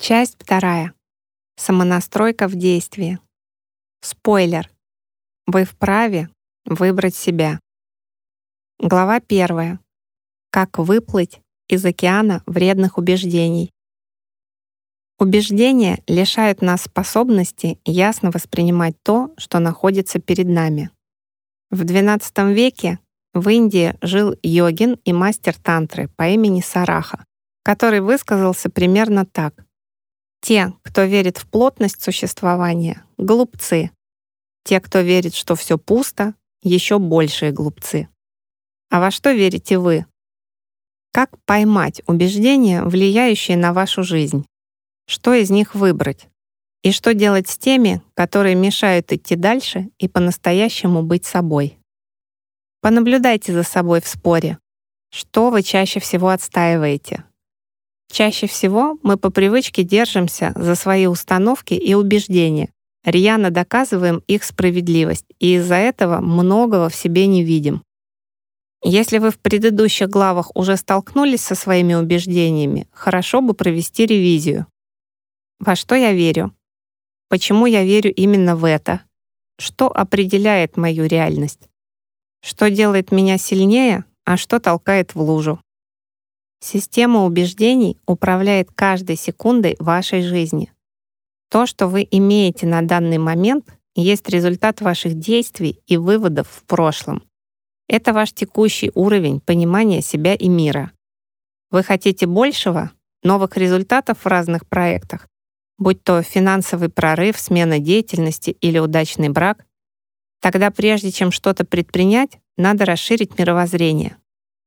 Часть вторая. Самонастройка в действии. Спойлер. Вы вправе выбрать себя. Глава первая. Как выплыть из океана вредных убеждений. Убеждения лишают нас способности ясно воспринимать то, что находится перед нами. В XII веке в Индии жил йогин и мастер тантры по имени Сараха, который высказался примерно так. Те, кто верит в плотность существования, — глупцы. Те, кто верит, что все пусто, — еще большие глупцы. А во что верите вы? Как поймать убеждения, влияющие на вашу жизнь? Что из них выбрать? И что делать с теми, которые мешают идти дальше и по-настоящему быть собой? Понаблюдайте за собой в споре. Что вы чаще всего отстаиваете? Чаще всего мы по привычке держимся за свои установки и убеждения, рьяно доказываем их справедливость и из-за этого многого в себе не видим. Если вы в предыдущих главах уже столкнулись со своими убеждениями, хорошо бы провести ревизию. Во что я верю? Почему я верю именно в это? Что определяет мою реальность? Что делает меня сильнее, а что толкает в лужу? Система убеждений управляет каждой секундой вашей жизни. То, что вы имеете на данный момент, есть результат ваших действий и выводов в прошлом. Это ваш текущий уровень понимания себя и мира. Вы хотите большего, новых результатов в разных проектах, будь то финансовый прорыв, смена деятельности или удачный брак, тогда прежде чем что-то предпринять, надо расширить мировоззрение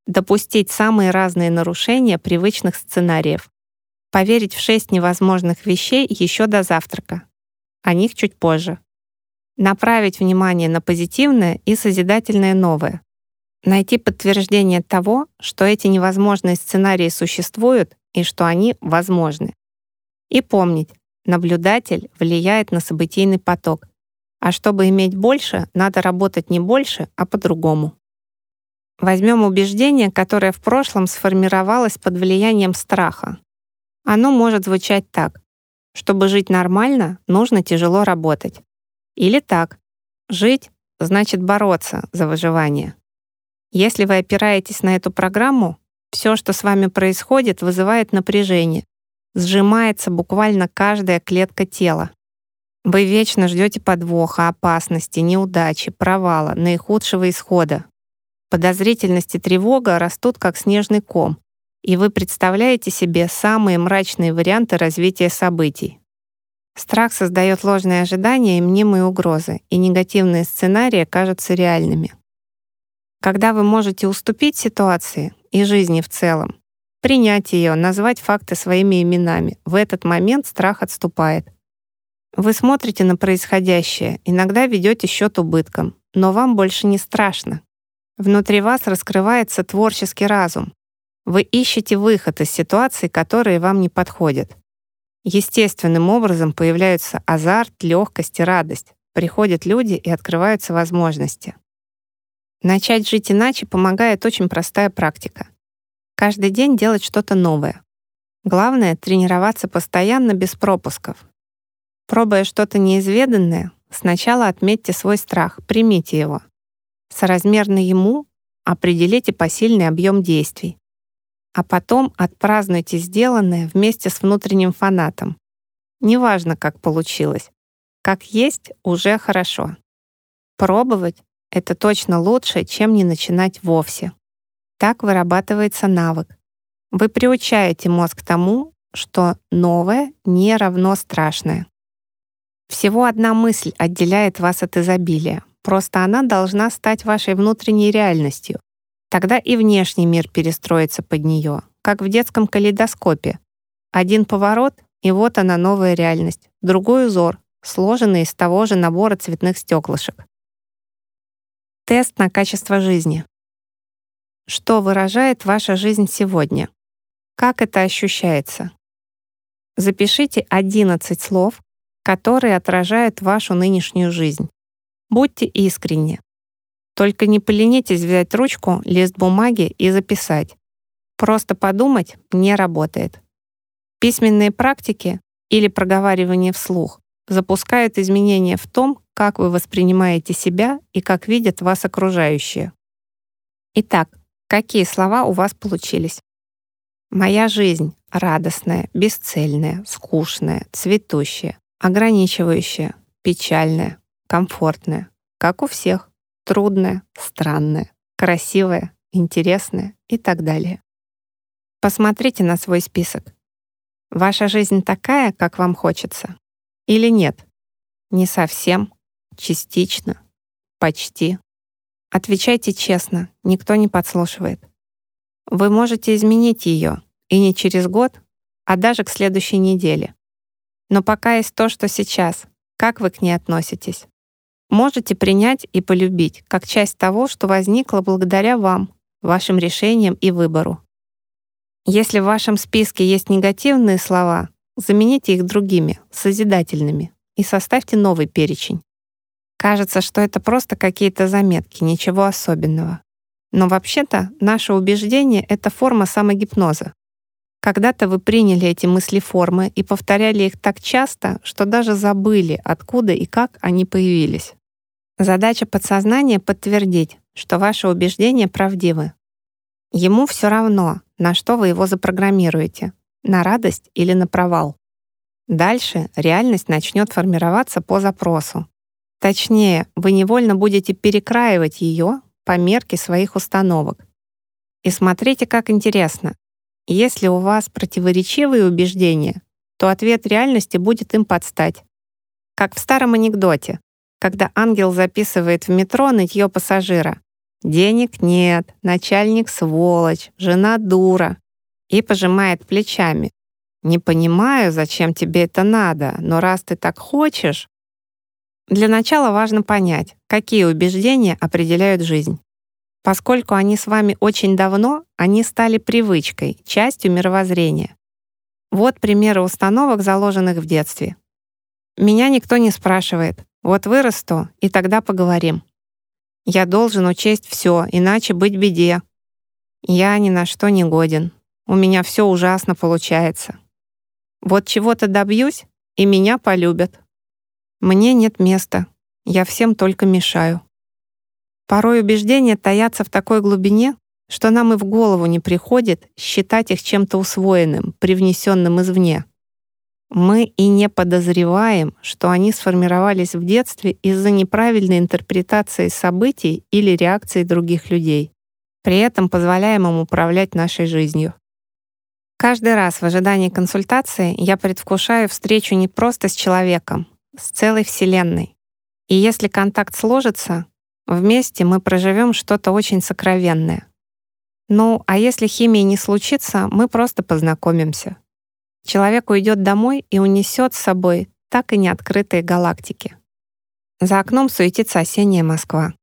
допустить самые разные нарушения привычных сценариев, поверить в шесть невозможных вещей еще до завтрака, о них чуть позже, направить внимание на позитивное и созидательное новое, найти подтверждение того, что эти невозможные сценарии существуют и что они возможны. И помнить, наблюдатель влияет на событийный поток, а чтобы иметь больше, надо работать не больше, а по-другому. Возьмем убеждение, которое в прошлом сформировалось под влиянием страха. Оно может звучать так. Чтобы жить нормально, нужно тяжело работать. Или так. Жить значит бороться за выживание. Если вы опираетесь на эту программу, все, что с вами происходит, вызывает напряжение. Сжимается буквально каждая клетка тела. Вы вечно ждете подвоха, опасности, неудачи, провала, наихудшего исхода, Подозрительность и тревога растут как снежный ком, и вы представляете себе самые мрачные варианты развития событий. Страх создает ложные ожидания и мнимые угрозы, и негативные сценарии кажутся реальными. Когда вы можете уступить ситуации и жизни в целом, принять ее, назвать факты своими именами, в этот момент страх отступает. Вы смотрите на происходящее, иногда ведете счет убыткам, но вам больше не страшно, Внутри вас раскрывается творческий разум. Вы ищете выход из ситуаций, которые вам не подходят. Естественным образом появляются азарт, легкость и радость. Приходят люди и открываются возможности. Начать жить иначе помогает очень простая практика. Каждый день делать что-то новое. Главное — тренироваться постоянно без пропусков. Пробуя что-то неизведанное, сначала отметьте свой страх, примите его. Соразмерно ему определите посильный объем действий. А потом отпразднуйте сделанное вместе с внутренним фанатом. Неважно, как получилось. Как есть, уже хорошо. Пробовать — это точно лучше, чем не начинать вовсе. Так вырабатывается навык. Вы приучаете мозг к тому, что новое не равно страшное. Всего одна мысль отделяет вас от изобилия. Просто она должна стать вашей внутренней реальностью. Тогда и внешний мир перестроится под нее, как в детском калейдоскопе. Один поворот, и вот она новая реальность. Другой узор, сложенный из того же набора цветных стеклышек. Тест на качество жизни. Что выражает ваша жизнь сегодня? Как это ощущается? Запишите 11 слов, которые отражают вашу нынешнюю жизнь. Будьте искренни. Только не поленитесь взять ручку, лист бумаги и записать. Просто подумать не работает. Письменные практики или проговаривание вслух запускают изменения в том, как вы воспринимаете себя и как видят вас окружающие. Итак, какие слова у вас получились? Моя жизнь радостная, бесцельная, скучная, цветущая, ограничивающая, печальная, комфортная, как у всех, трудная, странная, красивая, интересная и так далее. Посмотрите на свой список. Ваша жизнь такая, как вам хочется? Или нет? Не совсем, частично, почти. Отвечайте честно, никто не подслушивает. Вы можете изменить ее, и не через год, а даже к следующей неделе. Но пока есть то, что сейчас, как вы к ней относитесь? Можете принять и полюбить, как часть того, что возникло благодаря вам, вашим решениям и выбору. Если в вашем списке есть негативные слова, замените их другими, созидательными, и составьте новый перечень. Кажется, что это просто какие-то заметки, ничего особенного. Но вообще-то наше убеждение — это форма самогипноза. Когда-то вы приняли эти мысли-формы и повторяли их так часто, что даже забыли, откуда и как они появились. Задача подсознания — подтвердить, что ваши убеждения правдивы. Ему все равно, на что вы его запрограммируете — на радость или на провал. Дальше реальность начнет формироваться по запросу. Точнее, вы невольно будете перекраивать ее по мерке своих установок. И смотрите, как интересно. Если у вас противоречивые убеждения, то ответ реальности будет им подстать. Как в старом анекдоте, когда ангел записывает в метро нытье пассажира. «Денег нет, начальник сволочь, жена дура» и пожимает плечами. «Не понимаю, зачем тебе это надо, но раз ты так хочешь...» Для начала важно понять, какие убеждения определяют жизнь. Поскольку они с вами очень давно, они стали привычкой, частью мировоззрения. Вот примеры установок, заложенных в детстве. Меня никто не спрашивает. Вот вырасту, и тогда поговорим. Я должен учесть все, иначе быть беде. Я ни на что не годен. У меня все ужасно получается. Вот чего-то добьюсь, и меня полюбят. Мне нет места. Я всем только мешаю. Порой убеждения таятся в такой глубине, что нам и в голову не приходит считать их чем-то усвоенным, привнесенным извне. Мы и не подозреваем, что они сформировались в детстве из-за неправильной интерпретации событий или реакции других людей. При этом позволяем им управлять нашей жизнью. Каждый раз в ожидании консультации я предвкушаю встречу не просто с человеком, с целой Вселенной. И если контакт сложится, Вместе мы проживем что-то очень сокровенное. Ну, а если химии не случится, мы просто познакомимся. Человек уйдет домой и унесет с собой так и не открытые галактики. За окном суетится осенняя Москва.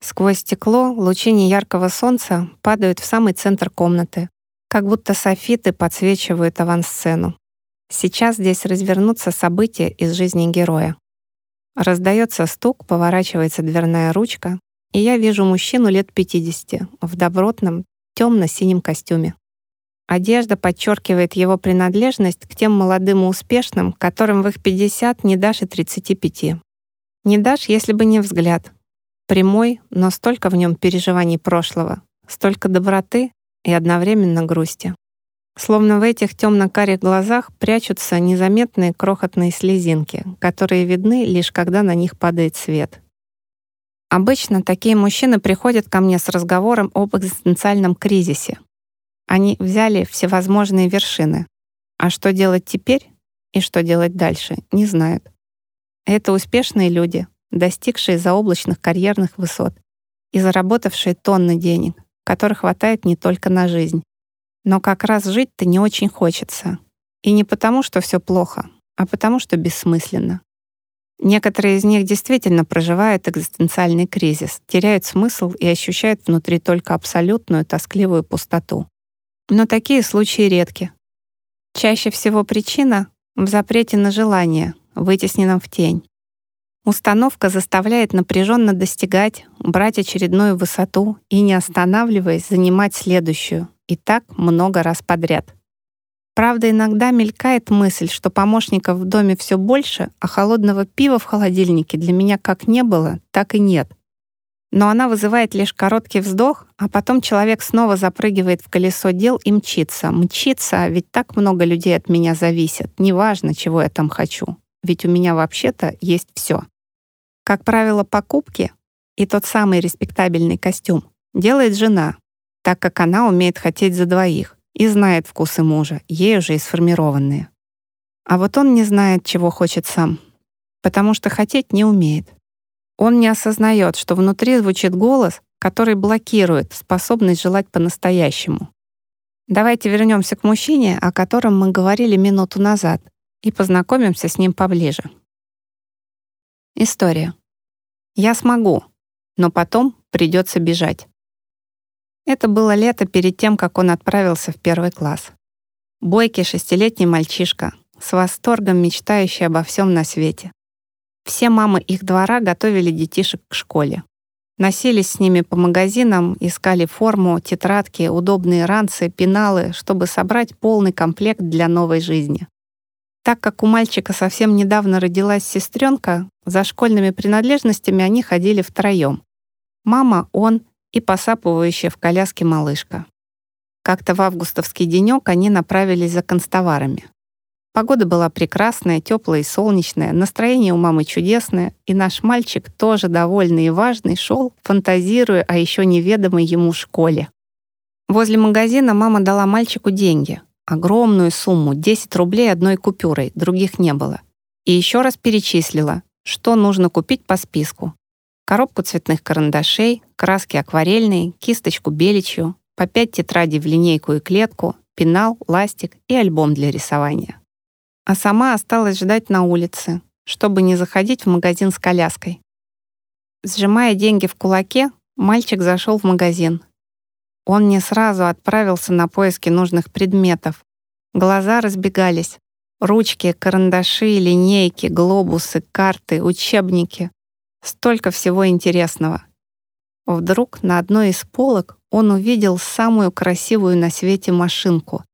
Сквозь стекло лучи неяркого солнца падают в самый центр комнаты, как будто софиты подсвечивают авансцену. Сейчас здесь развернутся события из жизни героя. Раздается стук, поворачивается дверная ручка, и я вижу мужчину лет 50 в добротном темно-синем костюме. Одежда подчеркивает его принадлежность к тем молодым и успешным, которым в их 50 не дашь и 35. Не дашь, если бы не взгляд. Прямой, но столько в нем переживаний прошлого, столько доброты и одновременно грусти. Словно в этих темно-карих глазах прячутся незаметные крохотные слезинки, которые видны лишь когда на них падает свет. Обычно такие мужчины приходят ко мне с разговором об экзистенциальном кризисе. Они взяли всевозможные вершины. А что делать теперь и что делать дальше, не знают. Это успешные люди, достигшие заоблачных карьерных высот и заработавшие тонны денег, которых хватает не только на жизнь, но как раз жить-то не очень хочется. И не потому, что все плохо, а потому, что бессмысленно. Некоторые из них действительно проживают экзистенциальный кризис, теряют смысл и ощущают внутри только абсолютную тоскливую пустоту. Но такие случаи редки. Чаще всего причина в запрете на желание, вытесненном в тень. Установка заставляет напряженно достигать, брать очередную высоту и, не останавливаясь, занимать следующую, и так много раз подряд. Правда, иногда мелькает мысль, что помощников в доме все больше, а холодного пива в холодильнике для меня как не было, так и нет. Но она вызывает лишь короткий вздох, а потом человек снова запрыгивает в колесо дел и мчится. Мчится, а ведь так много людей от меня зависят. Неважно, чего я там хочу. Ведь у меня вообще-то есть все. Как правило, покупки и тот самый респектабельный костюм делает жена, так как она умеет хотеть за двоих и знает вкусы мужа, ей уже и сформированные. А вот он не знает, чего хочет сам, потому что хотеть не умеет. Он не осознает, что внутри звучит голос, который блокирует способность желать по-настоящему. Давайте вернемся к мужчине, о котором мы говорили минуту назад, и познакомимся с ним поближе. История. Я смогу, но потом придется бежать. Это было лето перед тем, как он отправился в первый класс. Бойкий шестилетний мальчишка, с восторгом мечтающий обо всем на свете. Все мамы их двора готовили детишек к школе. Носились с ними по магазинам, искали форму, тетрадки, удобные ранцы, пеналы, чтобы собрать полный комплект для новой жизни. Так как у мальчика совсем недавно родилась сестренка, за школьными принадлежностями они ходили втроем. Мама, он и посапывающая в коляске малышка. Как-то в августовский денек они направились за констоварами. Погода была прекрасная, теплая и солнечная, настроение у мамы чудесное, и наш мальчик, тоже довольный и важный, шел, фантазируя о еще неведомой ему школе. Возле магазина мама дала мальчику деньги. Огромную сумму, 10 рублей одной купюрой, других не было. И еще раз перечислила, что нужно купить по списку. Коробку цветных карандашей, краски акварельные, кисточку беличью, по 5 тетрадей в линейку и клетку, пенал, ластик и альбом для рисования а сама осталась ждать на улице, чтобы не заходить в магазин с коляской. Сжимая деньги в кулаке, мальчик зашел в магазин. Он не сразу отправился на поиски нужных предметов. Глаза разбегались. Ручки, карандаши, линейки, глобусы, карты, учебники. Столько всего интересного. Вдруг на одной из полок он увидел самую красивую на свете машинку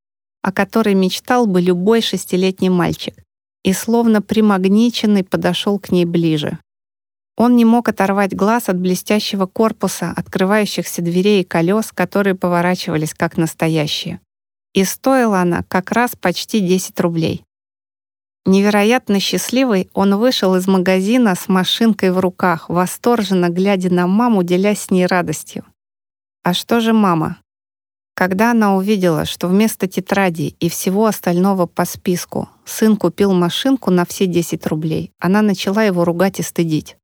о которой мечтал бы любой шестилетний мальчик, и словно примагниченный подошел к ней ближе. Он не мог оторвать глаз от блестящего корпуса, открывающихся дверей и колес, которые поворачивались как настоящие. И стоила она как раз почти 10 рублей. Невероятно счастливый, он вышел из магазина с машинкой в руках, восторженно глядя на маму, делясь с ней радостью. А что же мама? Когда она увидела, что вместо тетради и всего остального по списку сын купил машинку на все 10 рублей, она начала его ругать и стыдить.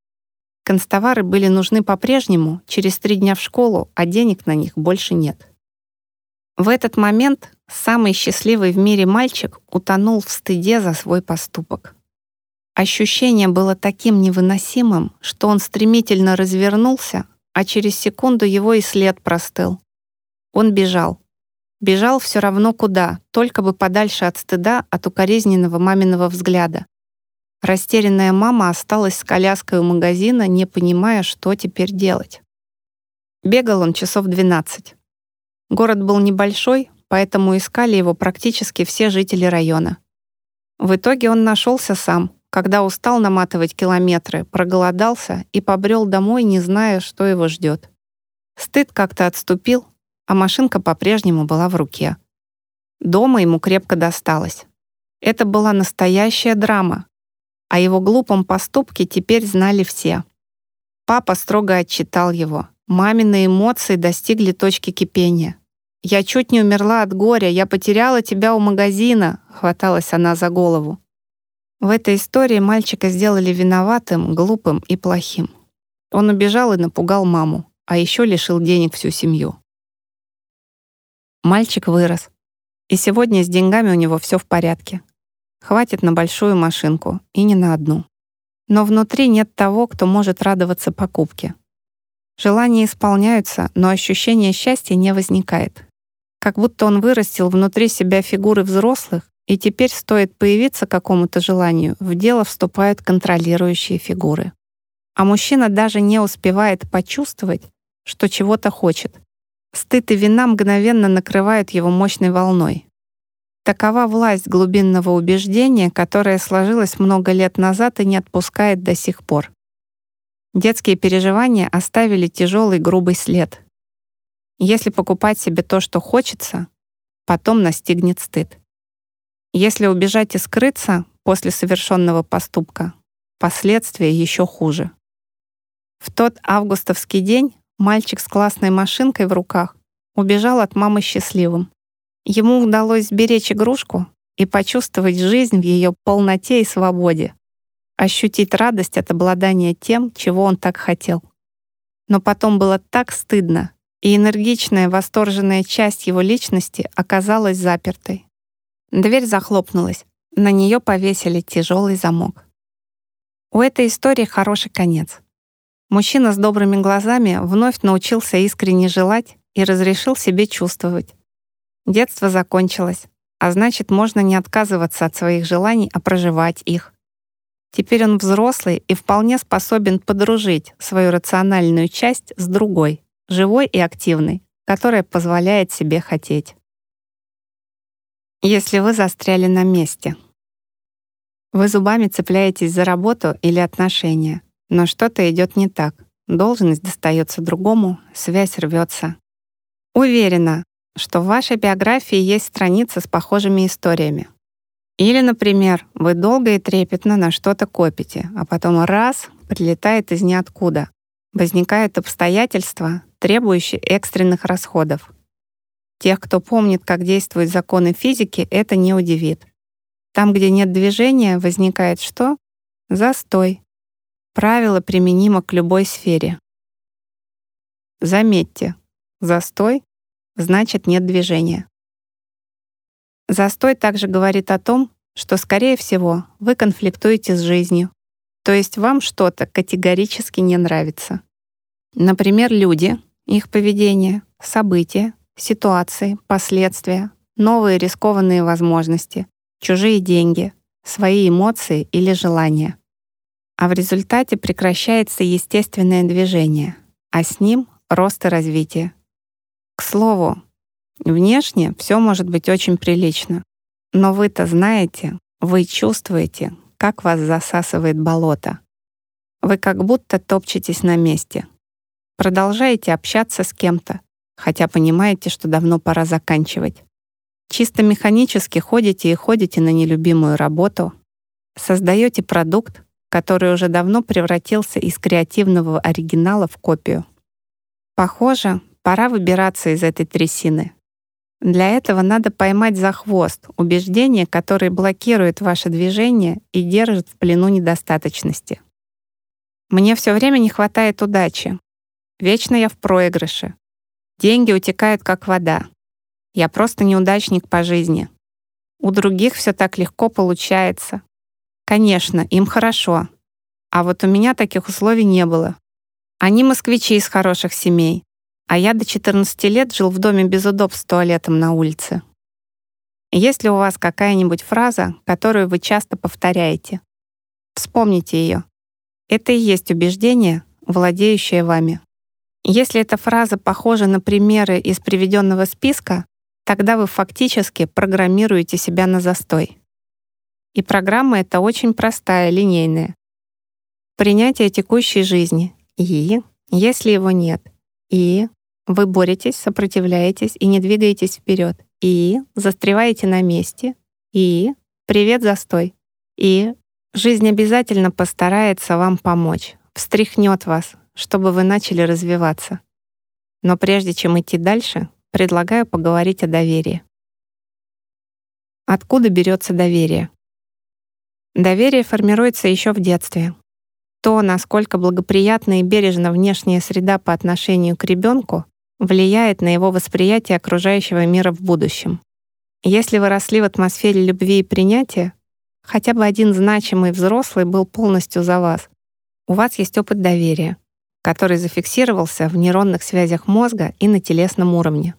Констовары были нужны по-прежнему, через три дня в школу, а денег на них больше нет. В этот момент самый счастливый в мире мальчик утонул в стыде за свой поступок. Ощущение было таким невыносимым, что он стремительно развернулся, а через секунду его и след простыл. Он бежал. Бежал все равно куда, только бы подальше от стыда, от укоризненного маминого взгляда. Растерянная мама осталась с коляской у магазина, не понимая, что теперь делать. Бегал он часов 12. Город был небольшой, поэтому искали его практически все жители района. В итоге он нашелся сам, когда устал наматывать километры, проголодался и побрел домой, не зная, что его ждет. Стыд как-то отступил, а машинка по-прежнему была в руке. Дома ему крепко досталось. Это была настоящая драма. О его глупом поступке теперь знали все. Папа строго отчитал его. Мамины эмоции достигли точки кипения. «Я чуть не умерла от горя, я потеряла тебя у магазина», — хваталась она за голову. В этой истории мальчика сделали виноватым, глупым и плохим. Он убежал и напугал маму, а еще лишил денег всю семью. Мальчик вырос. И сегодня с деньгами у него все в порядке. Хватит на большую машинку и не на одну. Но внутри нет того, кто может радоваться покупке. Желания исполняются, но ощущение счастья не возникает. Как будто он вырастил внутри себя фигуры взрослых, и теперь стоит появиться какому-то желанию, в дело вступают контролирующие фигуры. А мужчина даже не успевает почувствовать, что чего-то хочет, Стыд и вина мгновенно накрывают его мощной волной. Такова власть глубинного убеждения, которое сложилось много лет назад и не отпускает до сих пор. Детские переживания оставили тяжелый грубый след. Если покупать себе то, что хочется, потом настигнет стыд. Если убежать и скрыться после совершенного поступка, последствия еще хуже. В тот августовский день мальчик с классной машинкой в руках убежал от мамы счастливым. Ему удалось сберечь игрушку и почувствовать жизнь в ее полноте и свободе, ощутить радость от обладания тем, чего он так хотел. Но потом было так стыдно, и энергичная, восторженная часть его личности оказалась запертой. Дверь захлопнулась, на нее повесили тяжелый замок. У этой истории хороший конец. Мужчина с добрыми глазами вновь научился искренне желать и разрешил себе чувствовать. Детство закончилось, а значит, можно не отказываться от своих желаний, а проживать их. Теперь он взрослый и вполне способен подружить свою рациональную часть с другой, живой и активной, которая позволяет себе хотеть. Если вы застряли на месте. Вы зубами цепляетесь за работу или отношения, но что-то идет не так. Должность достается другому, связь рвется. Уверена, что в вашей биографии есть страница с похожими историями. Или, например, вы долго и трепетно на что-то копите, а потом раз — прилетает из ниоткуда. Возникают обстоятельства, требующие экстренных расходов. Тех, кто помнит, как действуют законы физики, это не удивит. Там, где нет движения, возникает что? Застой. Правило применимо к любой сфере. Заметьте, застой значит нет движения. Застой также говорит о том, что, скорее всего, вы конфликтуете с жизнью, то есть вам что-то категорически не нравится. Например, люди, их поведение, события, ситуации, последствия, новые рискованные возможности, чужие деньги, свои эмоции или желания. А в результате прекращается естественное движение, а с ним — рост и развитие. К слову, внешне все может быть очень прилично, но вы-то знаете, вы чувствуете, как вас засасывает болото. Вы как будто топчетесь на месте. Продолжаете общаться с кем-то, хотя понимаете, что давно пора заканчивать. Чисто механически ходите и ходите на нелюбимую работу, создаете продукт, который уже давно превратился из креативного оригинала в копию. Похоже, Пора выбираться из этой трясины. Для этого надо поймать за хвост убеждения, которые блокируют ваше движение и держат в плену недостаточности. Мне все время не хватает удачи. Вечно я в проигрыше. Деньги утекают как вода. Я просто неудачник по жизни. У других все так легко получается. Конечно, им хорошо. А вот у меня таких условий не было. Они москвичи из хороших семей, а я до 14 лет жил в доме без удобств с туалетом на улице. Есть ли у вас какая-нибудь фраза, которую вы часто повторяете? Вспомните ее. Это и есть убеждение, владеющее вами. Если эта фраза похожа на примеры из приведенного списка, тогда вы фактически программируете себя на застой. И программа эта очень простая, линейная. Принятие текущей жизни. И, если его нет. И, вы боретесь, сопротивляетесь и не двигаетесь вперед. И застреваете на месте. И привет, застой. И жизнь обязательно постарается вам помочь, встряхнет вас, чтобы вы начали развиваться. Но прежде чем идти дальше, предлагаю поговорить о доверии. Откуда берется доверие? Доверие формируется еще в детстве. То, насколько благоприятна и бережна внешняя среда по отношению к ребенку, влияет на его восприятие окружающего мира в будущем. Если вы росли в атмосфере любви и принятия, хотя бы один значимый взрослый был полностью за вас, у вас есть опыт доверия, который зафиксировался в нейронных связях мозга и на телесном уровне.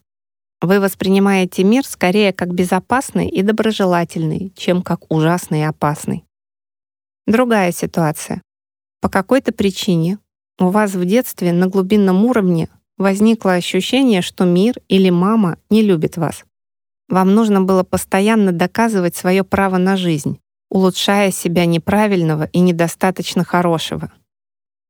Вы воспринимаете мир скорее как безопасный и доброжелательный, чем как ужасный и опасный. Другая ситуация. По какой-то причине у вас в детстве на глубинном уровне возникло ощущение, что мир или мама не любит вас. Вам нужно было постоянно доказывать свое право на жизнь, улучшая себя неправильного и недостаточно хорошего.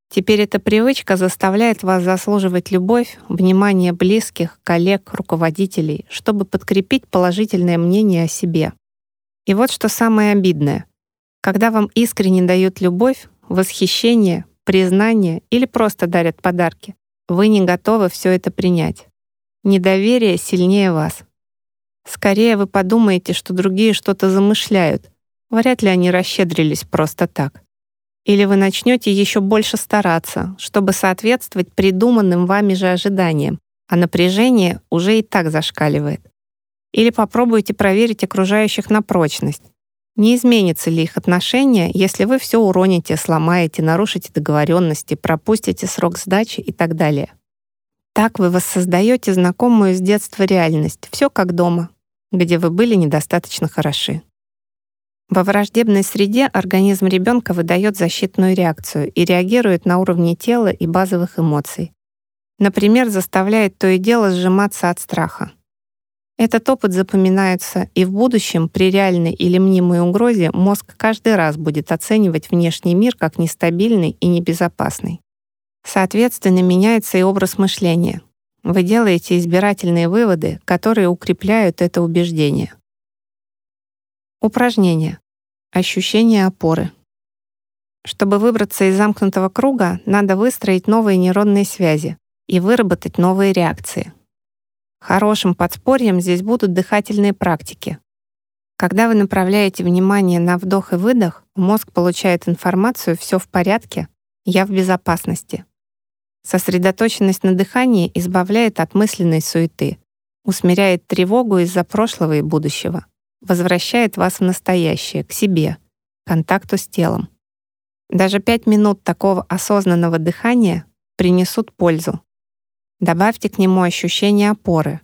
Теперь эта привычка заставляет вас заслуживать любовь, внимание близких, коллег, руководителей, чтобы подкрепить положительное мнение о себе. И вот что самое обидное. Когда вам искренне дают любовь, восхищение, признание или просто дарят подарки, вы не готовы все это принять. Недоверие сильнее вас. Скорее вы подумаете, что другие что-то замышляют. Вряд ли они расщедрились просто так. Или вы начнете еще больше стараться, чтобы соответствовать придуманным вами же ожиданиям, а напряжение уже и так зашкаливает. Или попробуйте проверить окружающих на прочность. Не изменится ли их отношение, если вы все уроните, сломаете, нарушите договоренности, пропустите срок сдачи и так далее. Так вы воссоздаете знакомую с детства реальность, все как дома, где вы были недостаточно хороши. Во враждебной среде организм ребенка выдает защитную реакцию и реагирует на уровне тела и базовых эмоций. Например, заставляет то и дело сжиматься от страха. Этот опыт запоминается, и в будущем при реальной или мнимой угрозе мозг каждый раз будет оценивать внешний мир как нестабильный и небезопасный. Соответственно, меняется и образ мышления. Вы делаете избирательные выводы, которые укрепляют это убеждение. Упражнение. Ощущение опоры. Чтобы выбраться из замкнутого круга, надо выстроить новые нейронные связи и выработать новые реакции. Хорошим подспорьем здесь будут дыхательные практики. Когда вы направляете внимание на вдох и выдох, мозг получает информацию «все в порядке», «я в безопасности». Сосредоточенность на дыхании избавляет от мысленной суеты, усмиряет тревогу из-за прошлого и будущего, возвращает вас в настоящее, к себе, к контакту с телом. Даже пять минут такого осознанного дыхания принесут пользу, Добавьте к нему ощущение опоры.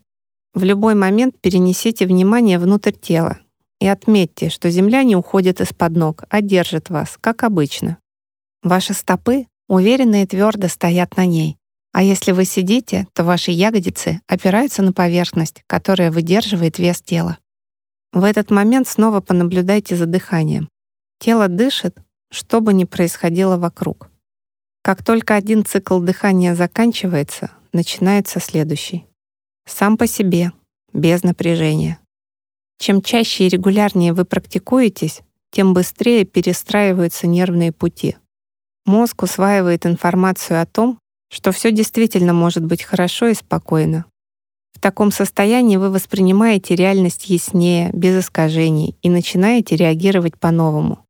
В любой момент перенесите внимание внутрь тела и отметьте, что земля не уходит из-под ног, а держит вас, как обычно. Ваши стопы уверенно и твердо стоят на ней. А если вы сидите, то ваши ягодицы опираются на поверхность, которая выдерживает вес тела. В этот момент снова понаблюдайте за дыханием. Тело дышит, что бы ни происходило вокруг. Как только один цикл дыхания заканчивается, начинается следующий. Сам по себе, без напряжения. Чем чаще и регулярнее вы практикуетесь, тем быстрее перестраиваются нервные пути. Мозг усваивает информацию о том, что все действительно может быть хорошо и спокойно. В таком состоянии вы воспринимаете реальность яснее, без искажений и начинаете реагировать по-новому.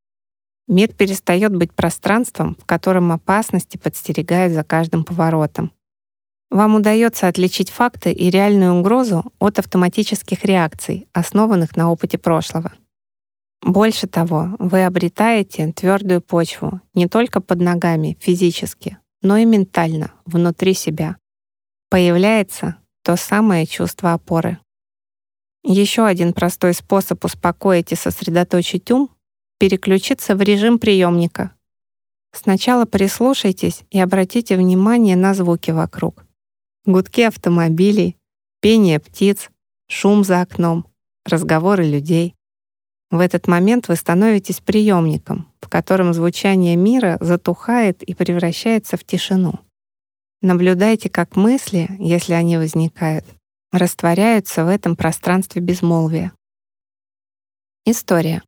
Мир перестает быть пространством, в котором опасности подстерегают за каждым поворотом. Вам удается отличить факты и реальную угрозу от автоматических реакций, основанных на опыте прошлого. Больше того, вы обретаете твердую почву не только под ногами физически, но и ментально, внутри себя. Появляется то самое чувство опоры. Еще один простой способ успокоить и сосредоточить ум — переключиться в режим приемника. Сначала прислушайтесь и обратите внимание на звуки вокруг гудки автомобилей, пение птиц, шум за окном, разговоры людей. В этот момент вы становитесь приемником, в котором звучание мира затухает и превращается в тишину. Наблюдайте, как мысли, если они возникают, растворяются в этом пространстве безмолвия. История.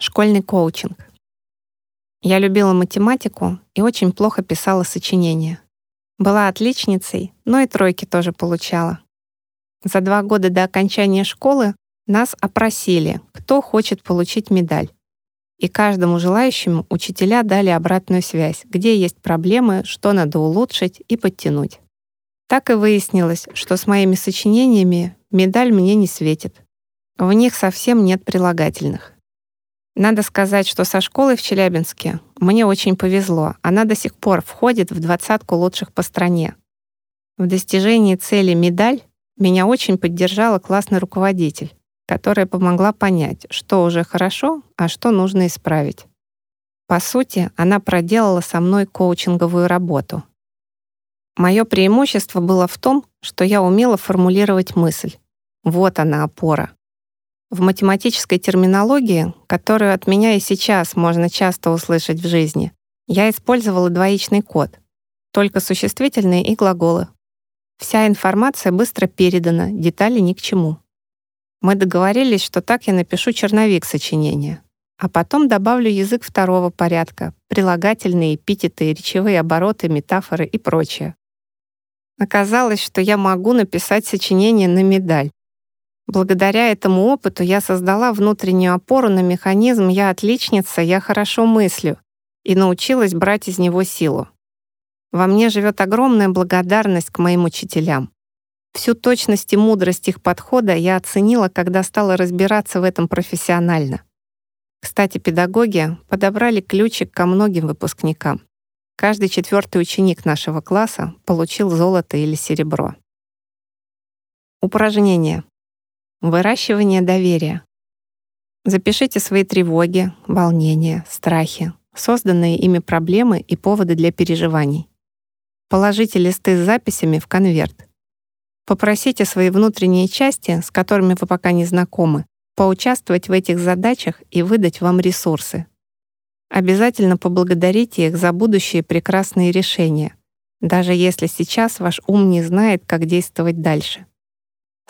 Школьный коучинг. Я любила математику и очень плохо писала сочинения. Была отличницей, но и тройки тоже получала. За два года до окончания школы нас опросили, кто хочет получить медаль. И каждому желающему учителя дали обратную связь, где есть проблемы, что надо улучшить и подтянуть. Так и выяснилось, что с моими сочинениями медаль мне не светит. В них совсем нет прилагательных. Надо сказать, что со школой в Челябинске мне очень повезло. Она до сих пор входит в двадцатку лучших по стране. В достижении цели «медаль» меня очень поддержала классный руководитель, которая помогла понять, что уже хорошо, а что нужно исправить. По сути, она проделала со мной коучинговую работу. Мое преимущество было в том, что я умела формулировать мысль. Вот она опора. В математической терминологии, которую от меня и сейчас можно часто услышать в жизни, я использовала двоичный код, только существительные и глаголы. Вся информация быстро передана, детали ни к чему. Мы договорились, что так я напишу черновик сочинения, а потом добавлю язык второго порядка, прилагательные, эпитеты, речевые обороты, метафоры и прочее. Оказалось, что я могу написать сочинение на медаль. Благодаря этому опыту я создала внутреннюю опору на механизм «я отличница, я хорошо мыслю» и научилась брать из него силу. Во мне живет огромная благодарность к моим учителям. Всю точность и мудрость их подхода я оценила, когда стала разбираться в этом профессионально. Кстати, педагоги подобрали ключик ко многим выпускникам. Каждый четвертый ученик нашего класса получил золото или серебро. Упражнение. Выращивание доверия. Запишите свои тревоги, волнения, страхи, созданные ими проблемы и поводы для переживаний. Положите листы с записями в конверт. Попросите свои внутренние части, с которыми вы пока не знакомы, поучаствовать в этих задачах и выдать вам ресурсы. Обязательно поблагодарите их за будущие прекрасные решения, даже если сейчас ваш ум не знает, как действовать дальше.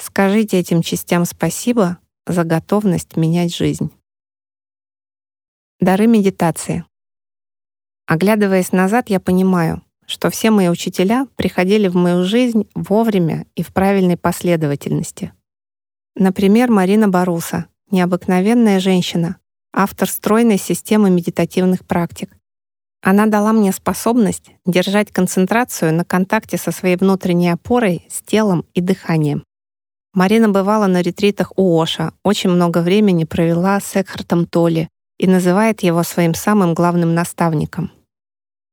Скажите этим частям спасибо за готовность менять жизнь. Дары медитации. Оглядываясь назад, я понимаю, что все мои учителя приходили в мою жизнь вовремя и в правильной последовательности. Например, Марина Баруса, необыкновенная женщина, автор стройной системы медитативных практик. Она дала мне способность держать концентрацию на контакте со своей внутренней опорой, с телом и дыханием. Марина бывала на ретритах у Оша, очень много времени провела с Экхартом Толли и называет его своим самым главным наставником.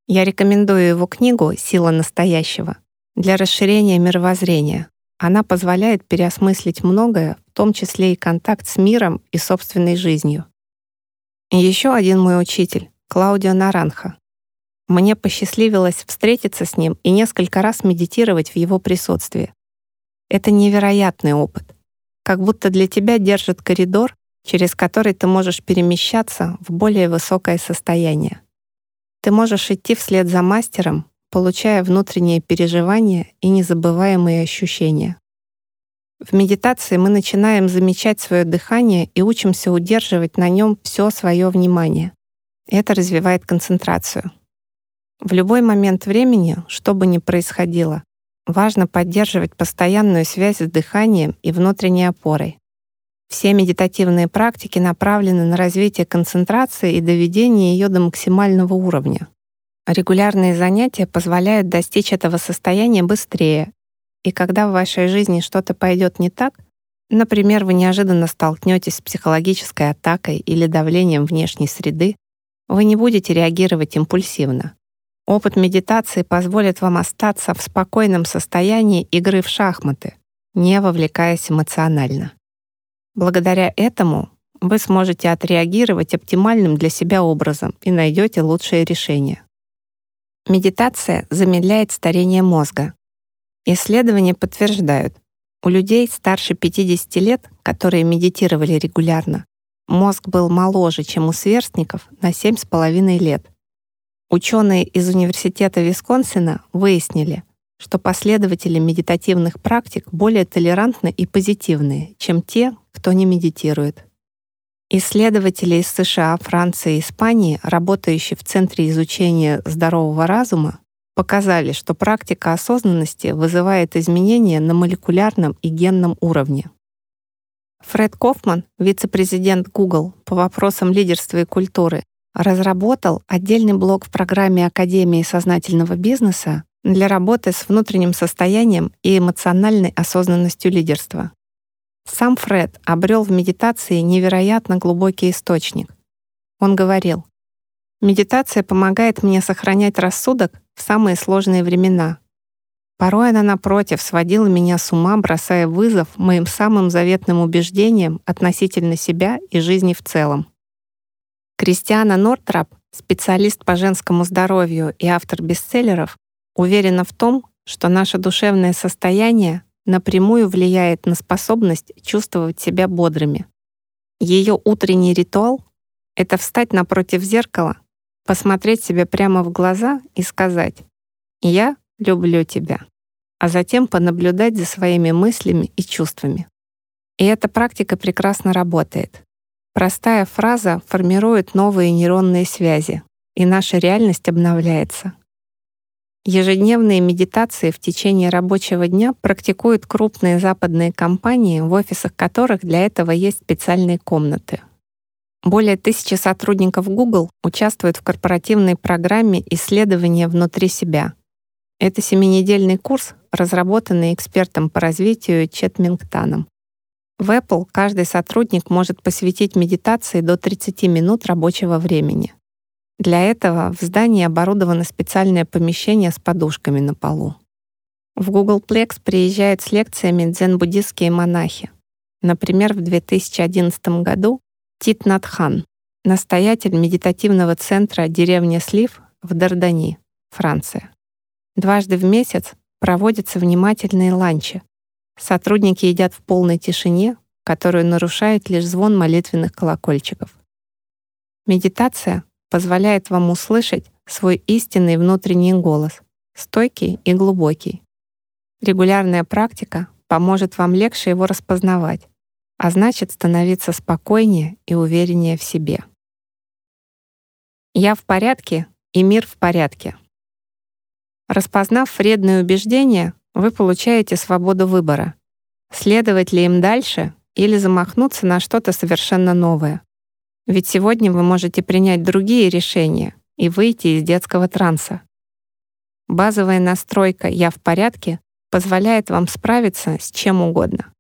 Я рекомендую его книгу «Сила настоящего» для расширения мировоззрения. Она позволяет переосмыслить многое, в том числе и контакт с миром и собственной жизнью. И еще один мой учитель, Клаудио Наранха. Мне посчастливилось встретиться с ним и несколько раз медитировать в его присутствии. Это невероятный опыт. Как будто для тебя держит коридор, через который ты можешь перемещаться в более высокое состояние. Ты можешь идти вслед за мастером, получая внутренние переживания и незабываемые ощущения. В медитации мы начинаем замечать свое дыхание и учимся удерживать на нем все свое внимание. Это развивает концентрацию. В любой момент времени, что бы ни происходило, Важно поддерживать постоянную связь с дыханием и внутренней опорой. Все медитативные практики направлены на развитие концентрации и доведение ее до максимального уровня. Регулярные занятия позволяют достичь этого состояния быстрее. И когда в вашей жизни что-то пойдет не так, например, вы неожиданно столкнетесь с психологической атакой или давлением внешней среды, вы не будете реагировать импульсивно. Опыт медитации позволит вам остаться в спокойном состоянии игры в шахматы, не вовлекаясь эмоционально. Благодаря этому вы сможете отреагировать оптимальным для себя образом и найдете лучшее решение. Медитация замедляет старение мозга. Исследования подтверждают, у людей старше 50 лет, которые медитировали регулярно, мозг был моложе, чем у сверстников на 7,5 лет. Ученые из Университета Висконсина выяснили, что последователи медитативных практик более толерантны и позитивные, чем те, кто не медитирует. Исследователи из США, Франции и Испании, работающие в Центре изучения здорового разума, показали, что практика осознанности вызывает изменения на молекулярном и генном уровне. Фред Кофман, вице-президент Google по вопросам лидерства и культуры, разработал отдельный блок в программе Академии сознательного бизнеса для работы с внутренним состоянием и эмоциональной осознанностью лидерства. Сам Фред обрел в медитации невероятно глубокий источник. Он говорил, «Медитация помогает мне сохранять рассудок в самые сложные времена. Порой она, напротив, сводила меня с ума, бросая вызов моим самым заветным убеждениям относительно себя и жизни в целом. Кристиана Нортрап, специалист по женскому здоровью и автор бестселлеров, уверена в том, что наше душевное состояние напрямую влияет на способность чувствовать себя бодрыми. Ее утренний ритуал — это встать напротив зеркала, посмотреть себе прямо в глаза и сказать «Я люблю тебя», а затем понаблюдать за своими мыслями и чувствами. И эта практика прекрасно работает. Простая фраза формирует новые нейронные связи, и наша реальность обновляется. Ежедневные медитации в течение рабочего дня практикуют крупные западные компании, в офисах которых для этого есть специальные комнаты. Более тысячи сотрудников Google участвуют в корпоративной программе исследования внутри себя. Это семинедельный курс, разработанный экспертом по развитию Чет Мингтаном. В Apple каждый сотрудник может посвятить медитации до 30 минут рабочего времени. Для этого в здании оборудовано специальное помещение с подушками на полу. В Google Plex приезжают с лекциями дзен-буддистские монахи. Например, в 2011 году Тит Натхан, настоятель медитативного центра «Деревня Слив» в Дардани, Франция. Дважды в месяц проводятся внимательные ланчи. Сотрудники едят в полной тишине, которую нарушает лишь звон молитвенных колокольчиков. Медитация позволяет вам услышать свой истинный внутренний голос, стойкий и глубокий. Регулярная практика поможет вам легче его распознавать, а значит становиться спокойнее и увереннее в себе. Я в порядке, и мир в порядке. Распознав вредные убеждения, вы получаете свободу выбора. Следовать ли им дальше или замахнуться на что-то совершенно новое. Ведь сегодня вы можете принять другие решения и выйти из детского транса. Базовая настройка «Я в порядке» позволяет вам справиться с чем угодно.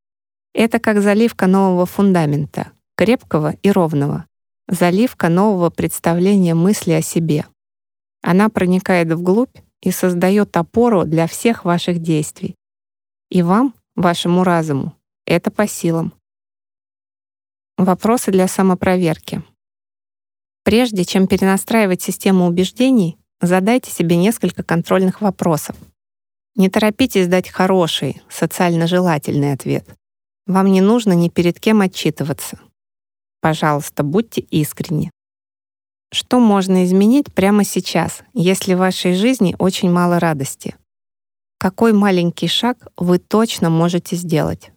Это как заливка нового фундамента, крепкого и ровного, заливка нового представления мысли о себе. Она проникает вглубь и создает опору для всех ваших действий. И вам, вашему разуму, это по силам. Вопросы для самопроверки. Прежде чем перенастраивать систему убеждений, задайте себе несколько контрольных вопросов. Не торопитесь дать хороший, социально желательный ответ. Вам не нужно ни перед кем отчитываться. Пожалуйста, будьте искренни. Что можно изменить прямо сейчас, если в вашей жизни очень мало радости? Какой маленький шаг вы точно можете сделать?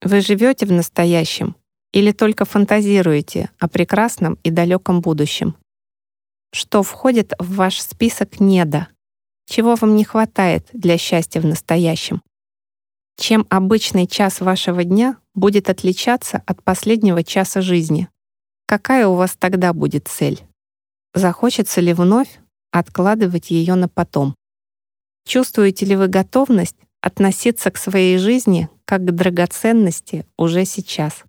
Вы живете в настоящем или только фантазируете о прекрасном и далеком будущем? Что входит в ваш список «недо»? Чего вам не хватает для счастья в настоящем? Чем обычный час вашего дня будет отличаться от последнего часа жизни? Какая у вас тогда будет цель? Захочется ли вновь откладывать ее на потом? Чувствуете ли вы готовность относиться к своей жизни как к драгоценности уже сейчас?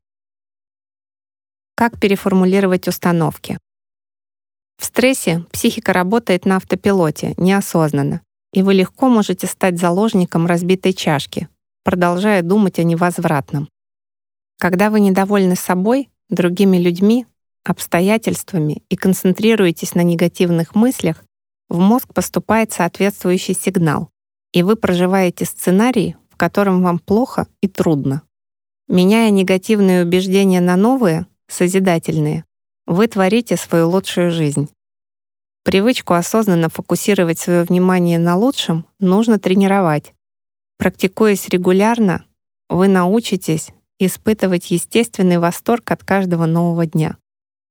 Как переформулировать установки? В стрессе психика работает на автопилоте, неосознанно, и вы легко можете стать заложником разбитой чашки, продолжая думать о невозвратном. Когда вы недовольны собой, другими людьми, обстоятельствами и концентрируетесь на негативных мыслях, в мозг поступает соответствующий сигнал, и вы проживаете сценарий, в котором вам плохо и трудно. Меняя негативные убеждения на новые, созидательные, вы творите свою лучшую жизнь. Привычку осознанно фокусировать свое внимание на лучшем нужно тренировать. Практикуясь регулярно, вы научитесь испытывать естественный восторг от каждого нового дня.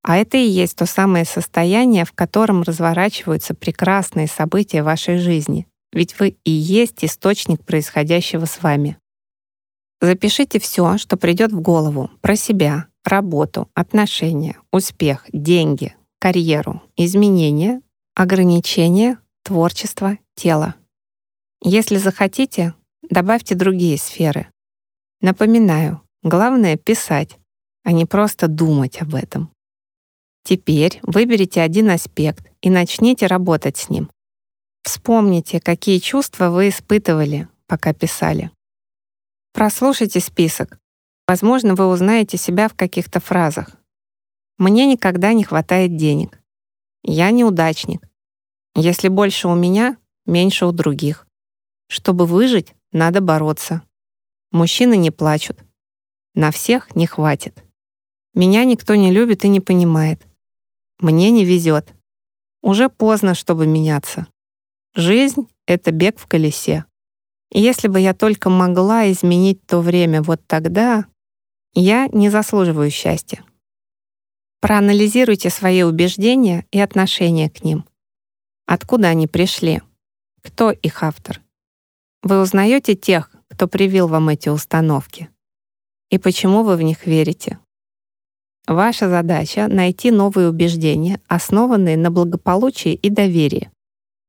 А это и есть то самое состояние, в котором разворачиваются прекрасные события вашей жизни. Ведь вы и есть источник происходящего с вами. Запишите все, что придет в голову про себя, работу, отношения, успех, деньги, карьеру, изменения, ограничения, творчество, тело. Если захотите, добавьте другие сферы. Напоминаю, главное — писать, а не просто думать об этом. Теперь выберите один аспект и начните работать с ним. Вспомните, какие чувства вы испытывали, пока писали. Прослушайте список, Возможно, вы узнаете себя в каких-то фразах. Мне никогда не хватает денег. Я неудачник. Если больше у меня, меньше у других. Чтобы выжить, надо бороться. Мужчины не плачут. На всех не хватит. Меня никто не любит и не понимает. Мне не везет. Уже поздно, чтобы меняться. Жизнь — это бег в колесе. Если бы я только могла изменить то время вот тогда, я не заслуживаю счастья. Проанализируйте свои убеждения и отношения к ним. Откуда они пришли? Кто их автор? Вы узнаете тех, кто привил вам эти установки? И почему вы в них верите? Ваша задача — найти новые убеждения, основанные на благополучии и доверии.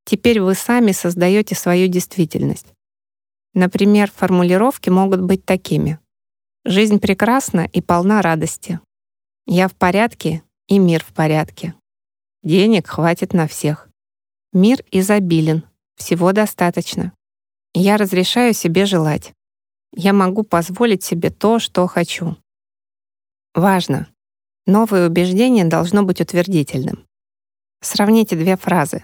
Теперь вы сами создаете свою действительность. Например, формулировки могут быть такими. «Жизнь прекрасна и полна радости. Я в порядке, и мир в порядке. Денег хватит на всех. Мир изобилен, всего достаточно. Я разрешаю себе желать. Я могу позволить себе то, что хочу. Важно. Новое убеждение должно быть утвердительным. Сравните две фразы.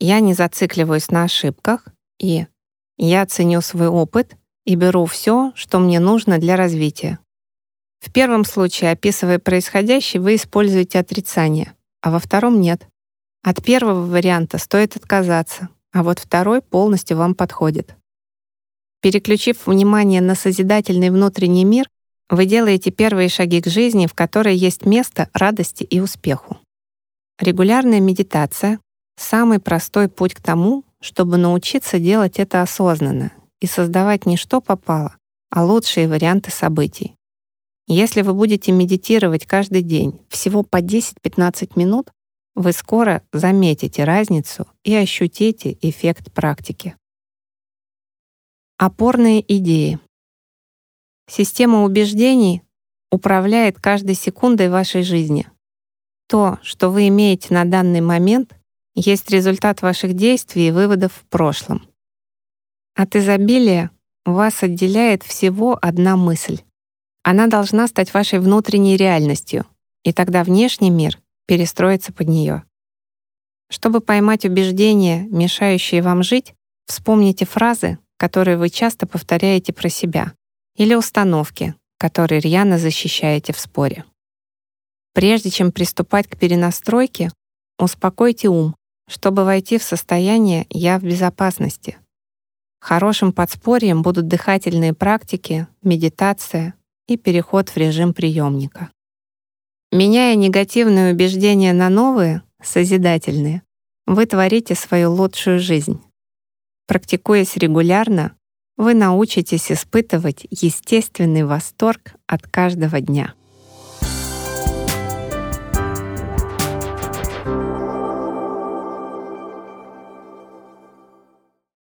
«Я не зацикливаюсь на ошибках» и «Я ценю свой опыт и беру все, что мне нужно для развития». В первом случае, описывая происходящее, вы используете отрицание, а во втором — нет. От первого варианта стоит отказаться, а вот второй полностью вам подходит. Переключив внимание на созидательный внутренний мир, вы делаете первые шаги к жизни, в которой есть место радости и успеху. Регулярная медитация — самый простой путь к тому, чтобы научиться делать это осознанно и создавать не что попало, а лучшие варианты событий. Если вы будете медитировать каждый день всего по 10-15 минут, вы скоро заметите разницу и ощутите эффект практики. Опорные идеи. Система убеждений управляет каждой секундой вашей жизни. То, что вы имеете на данный момент, есть результат ваших действий и выводов в прошлом. От изобилия вас отделяет всего одна мысль. Она должна стать вашей внутренней реальностью, и тогда внешний мир перестроится под нее. Чтобы поймать убеждения, мешающие вам жить, вспомните фразы, которые вы часто повторяете про себя, или установки, которые рьяно защищаете в споре. Прежде чем приступать к перенастройке, успокойте ум, чтобы войти в состояние «я в безопасности». Хорошим подспорьем будут дыхательные практики, медитация, и переход в режим приемника. Меняя негативные убеждения на новые, созидательные, вы творите свою лучшую жизнь. Практикуясь регулярно, вы научитесь испытывать естественный восторг от каждого дня.